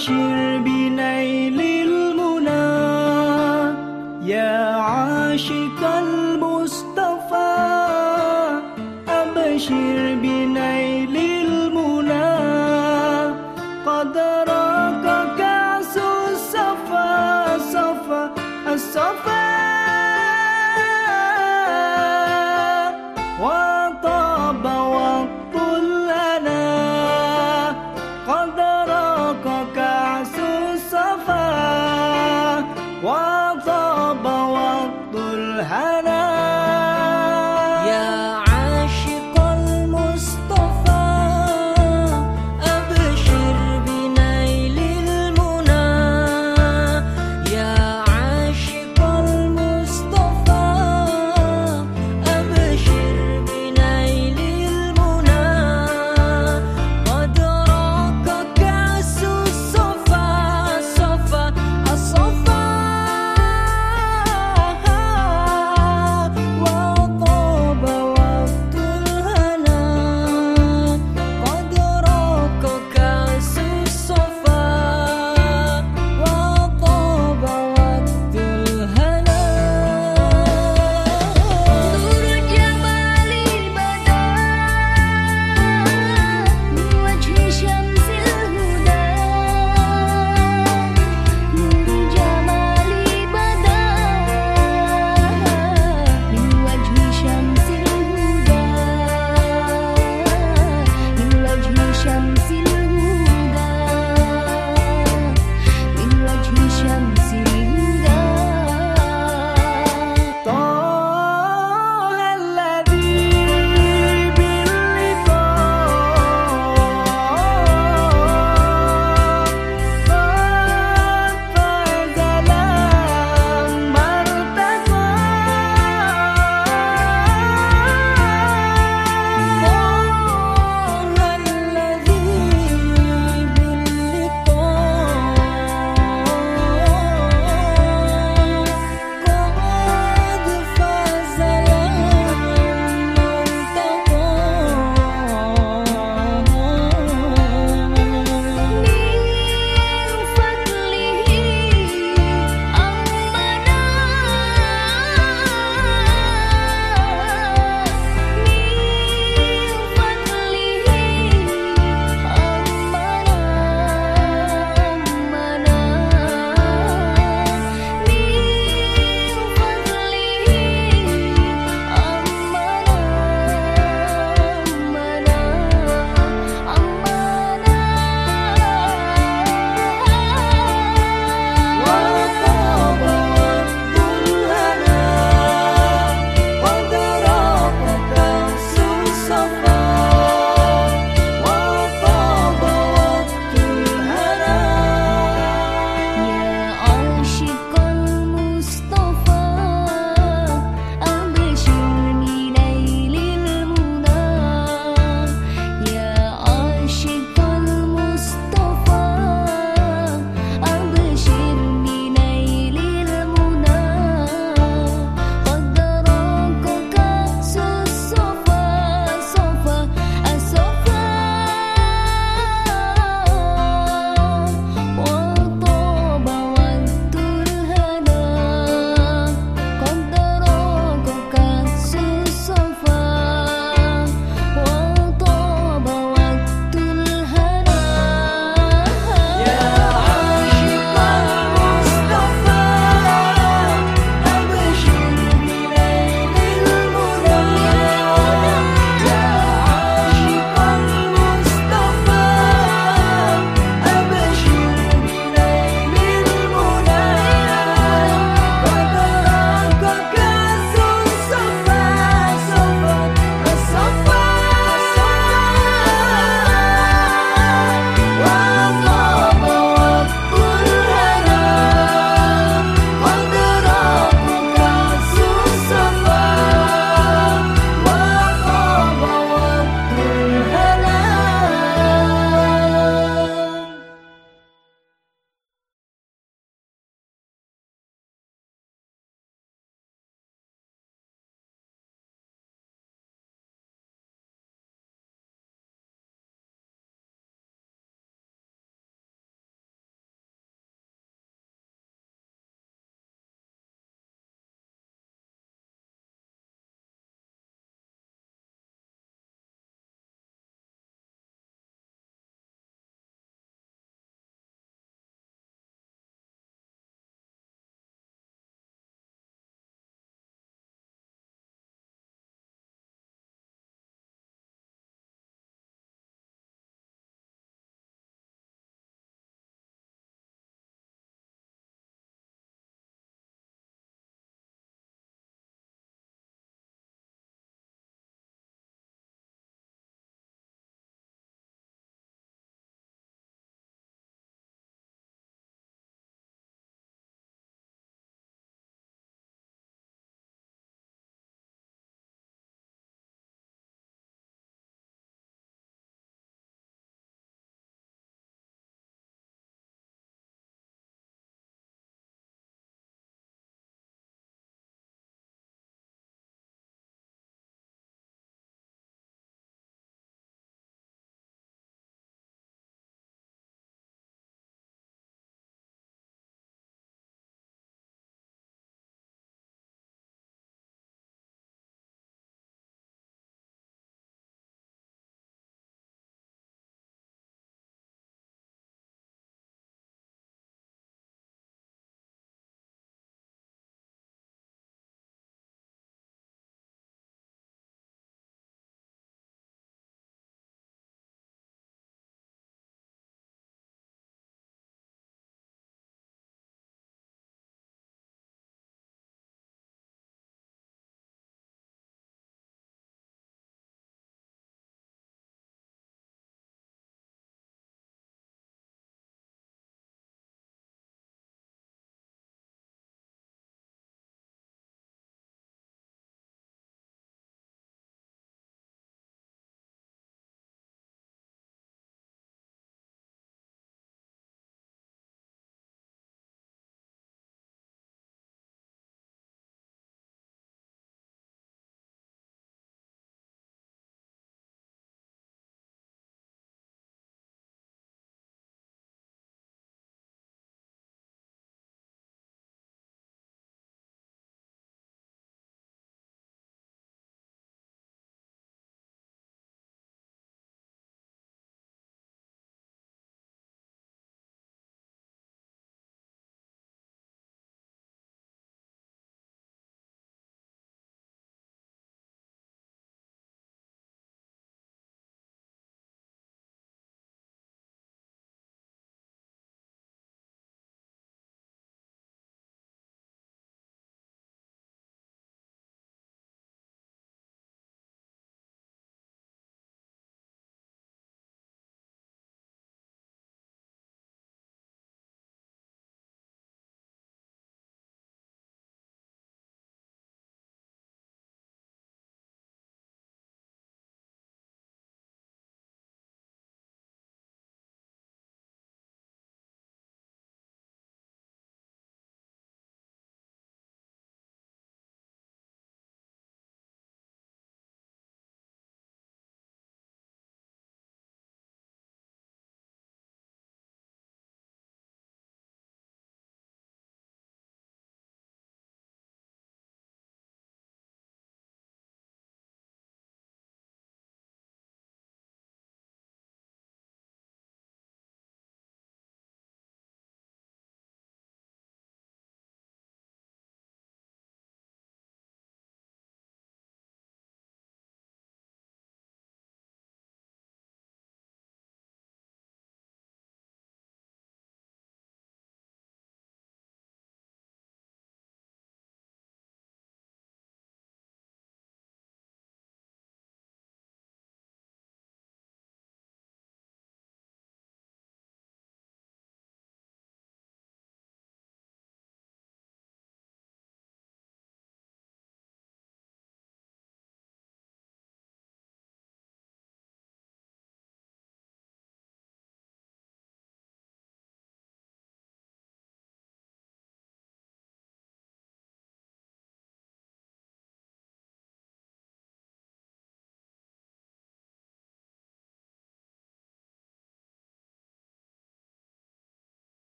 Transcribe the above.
أبشر بنيل المنى. يا عاشق المصطفى أبشر